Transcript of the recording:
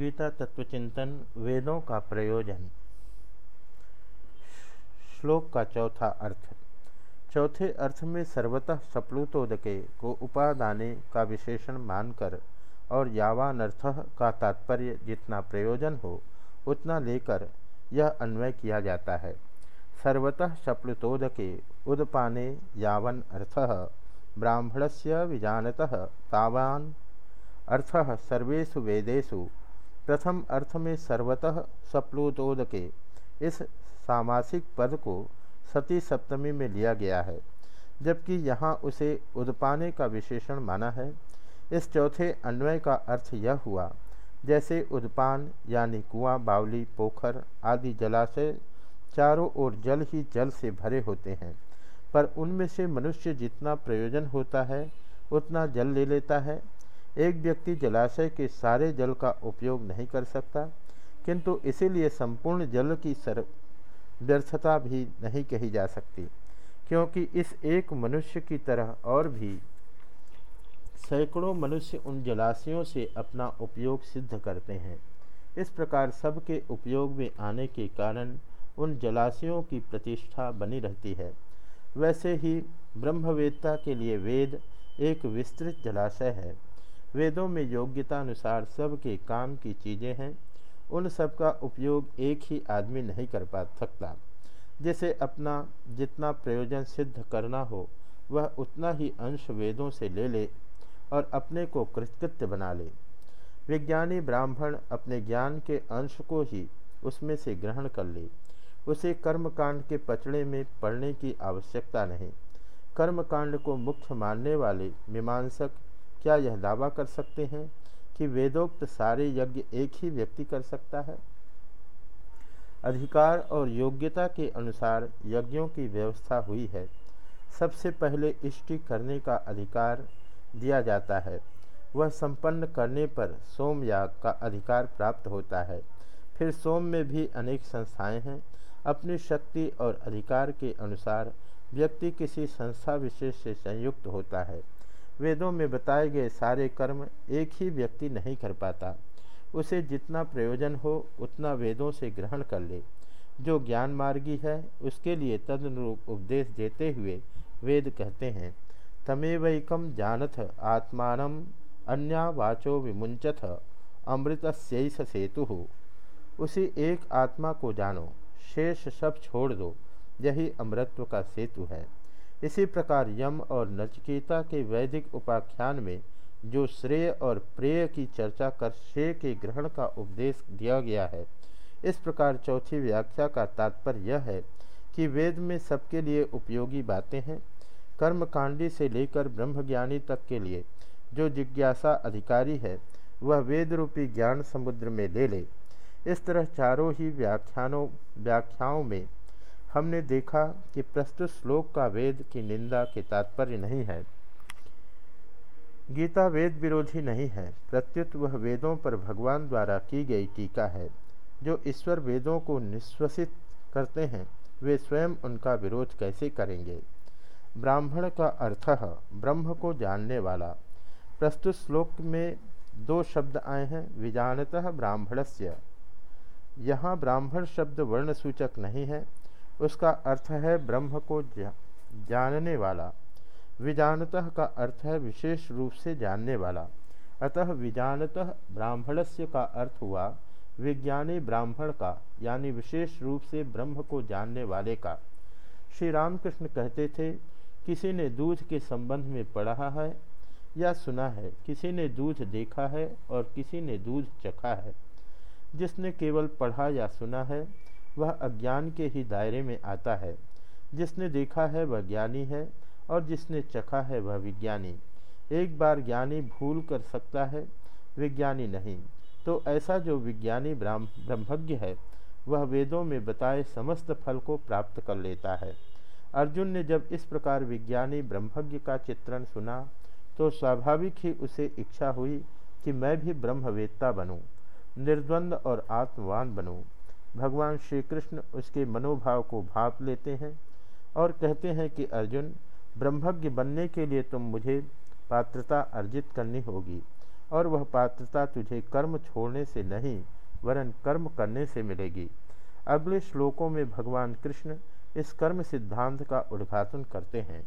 गीता तत्वचिंतन वेदों का प्रयोजन। श्लोक का चौथा अर्थ। चौथे अर्थ में सर्वतः सप्लुतोदके को उपादाने का विशेषण मानकर और यावानर्थ का तात्पर्य जितना प्रयोजन हो, उतना लेकर यह अन्वय किया जाता है। सर्वतः सप्लुतोदके उदपाने यावन अर्थ ब्राह्मण से विजानतः तावान। अर्थ सर्वेशु वेदेशु प्रथम अर्थ में सर्वतः सप्लुतोद के इस सामासिक पद को सती सप्तमी में लिया गया है, जबकि यहाँ उसे उदपाने का विशेषण माना है। इस चौथे अन्वय का अर्थ यह हुआ, जैसे उदपान यानी कुआँ, बावली, पोखर आदि जलाशय चारों ओर जल ही जल से भरे होते हैं, पर उनमें से मनुष्य जितना प्रयोजन होता है, उतना जल ले लेता है एक व्यक्ति जलाशय के सारे जल का उपयोग नहीं कर सकता, किंतु इसीलिए संपूर्ण जल की सर, व्यर्थता भी नहीं कही जा सकती, क्योंकि इस एक मनुष्य की तरह और भी सैकड़ों मनुष्य उन जलाशयों से अपना उपयोग सिद्ध करते हैं। इस प्रकार सबके उपयोग में आने के कारण उन जलाशयों की प्रतिष्ठा बनी रहती है। वैसे ही ब्रह्मवेदता के लिए वेद एक विस्तृत जलाशय है। वेदों में योग्यता अनुसार सब के काम की चीज़ें हैं। उन सब का उपयोग एक ही आदमी नहीं कर पा सकता। जिसे अपना जितना प्रयोजन सिद्ध करना हो, वह उतना ही अंश वेदों से ले ले और अपने को कृतकृत्य बना ले। विज्ञानी ब्राह्मण अपने ज्ञान के अंश को ही उसमें से ग्रहण कर ले। उसे कर्मकांड के पचड़े में पढ़ने की आवश्यकता नहीं। कर्मकांड को मुख्य मानने वाले मीमांसक क्या यह दावा कर सकते हैं कि वेदोक्त सारे यज्ञ एक ही व्यक्ति कर सकता है? अधिकार और योग्यता के अनुसार यज्ञों की व्यवस्था हुई है। सबसे पहले इष्टि करने का अधिकार दिया जाता है। वह संपन्न करने पर सोमयाग का अधिकार प्राप्त होता है। फिर सोम में भी अनेक संस्थाएँ हैं। अपनी शक्ति और अधिकार के अनुसार व्यक्ति किसी संस्था विशेष से संयुक्त होता है। वेदों में बताए गए सारे कर्म एक ही व्यक्ति नहीं कर पाता। उसे जितना प्रयोजन हो, उतना वेदों से ग्रहण कर ले। जो ज्ञान मार्गी है, उसके लिए तदनुरूप उपदेश देते हुए वेद कहते हैं तमेवैकम जानथ आत्मान अन्या वाचो विमुंचथ अमृत सेतु। हो उसी एक आत्मा को जानो, शेष सब छोड़ दो, यही अमृत्व का सेतु है। इसी प्रकार यम और नचकेता के वैदिक उपाख्यान में जो श्रेय और प्रेय की चर्चा कर श्रेय के ग्रहण का उपदेश दिया गया है, इस प्रकार चौथी व्याख्या का तात्पर्य यह है कि वेद में सबके लिए उपयोगी बातें हैं। कर्मकांडी से लेकर ब्रह्मज्ञानी तक के लिए जो जिज्ञासा अधिकारी है, वह वेद रूपी ज्ञान समुद्र में ले ले। इस तरह चारों ही व्याख्यानों, व्याख्याओं में हमने देखा कि प्रस्तुत श्लोक का वेद की निंदा के तात्पर्य नहीं है। गीता वेद विरोधी नहीं है। प्रत्युत वह वेदों पर भगवान द्वारा की गई टीका है। जो ईश्वर वेदों को निश्वसित करते हैं, वे स्वयं उनका विरोध कैसे करेंगे? ब्राह्मण का अर्थ है, ब्रह्म को जानने वाला। प्रस्तुत श्लोक में दो शब्द आए हैं, विजानतः ब्राह्मणस्य। यहाँ ब्राह्मण शब्द वर्ण सूचक नहीं है उसका अर्थ है ब्रह्म को जानने वाला। विजानतः का अर्थ है विशेष रूप से जानने वाला। अतः विजानतः ब्राह्मणस्य का अर्थ हुआ विज्ञानी ब्राह्मण का, यानी विशेष रूप से ब्रह्म को जानने वाले का। श्री रामकृष्ण कहते थे, किसी ने दूध के संबंध में पढ़ा है या सुना है? किसी ने दूध देखा है और किसी ने दूध चखा है? जिसने केवल पढ़ा या सुना है वह अज्ञान के ही दायरे में आता है। जिसने देखा है वह ज्ञानी है और जिसने चखा है वह विज्ञानी। एक बार ज्ञानी भूल कर सकता है विज्ञानी नहीं। तो ऐसा जो विज्ञानी ब्रह्मज्ञ है वह वेदों में बताए समस्त फल को प्राप्त कर लेता है। अर्जुन ने जब इस प्रकार विज्ञानी ब्रह्मज्ञ का चित्रण सुना तो स्वाभाविक ही उसे इच्छा हुई कि मैं भी ब्रह्मवेत्ता बनूं, निर्द्वंद और आत्मवान बनूं। भगवान श्री कृष्ण उसके मनोभाव को भाप लेते हैं और कहते हैं कि, अर्जुन, ब्रह्मज्ञ बनने के लिए तुम मुझे पात्रता अर्जित करनी होगी और वह पात्रता तुझे कर्म छोड़ने से नहीं, वरन कर्म करने से मिलेगी। अगले श्लोकों में भगवान कृष्ण इस कर्म सिद्धांत का उद्घाटन करते हैं।